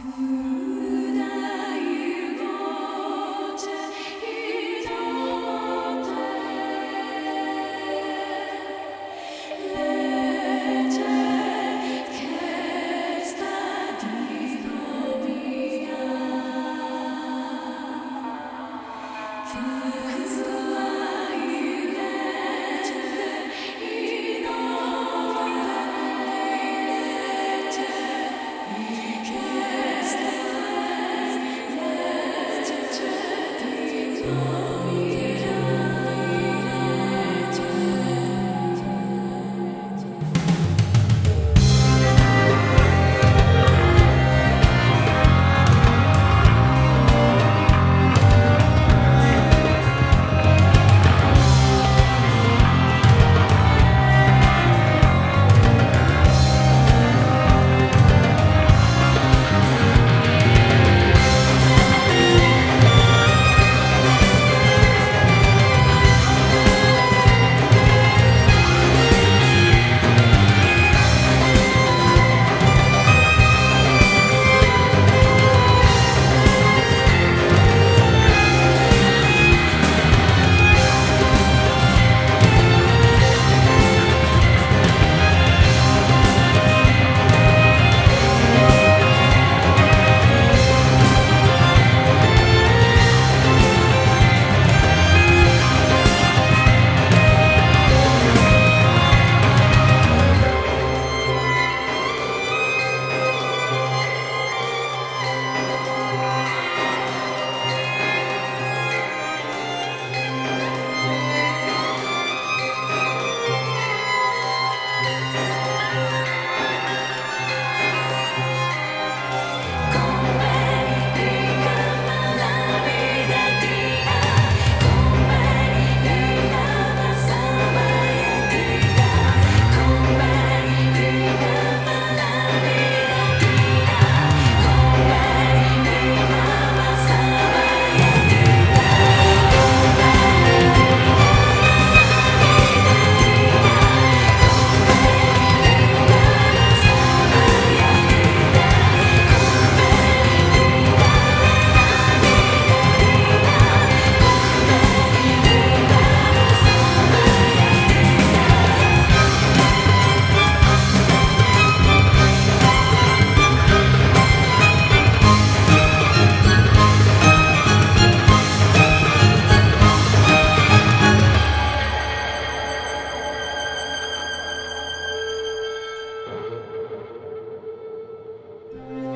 Can 了。